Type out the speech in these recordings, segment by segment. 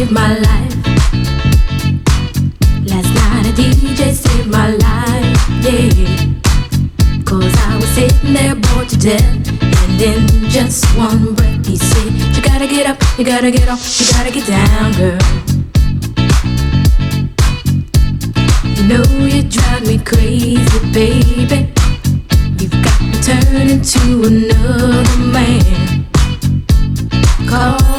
saved my life. Last night a DJ saved my life, yeah. Cause I was sitting there bored to death. And in just one breath, he said, You gotta get up, you gotta get up, you gotta get down, girl. You know you drive me crazy, baby. You've got to turn into another man. Call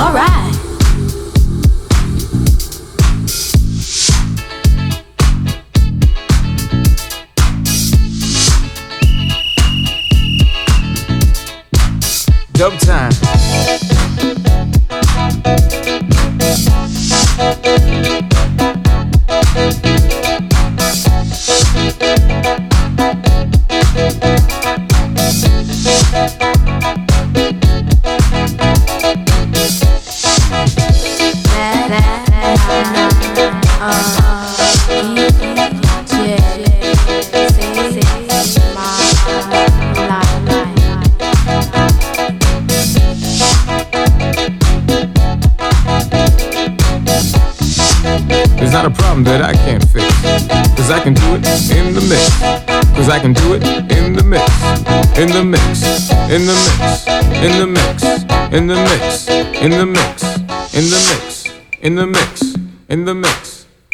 Alright. Dub time. It's not a problem that I can't fix. Cause I can do it in the mix. Cause I can do it in the mix. In the mix. In the mix. In the mix. In the mix. In the mix. In the mix. In the mix. In the mix.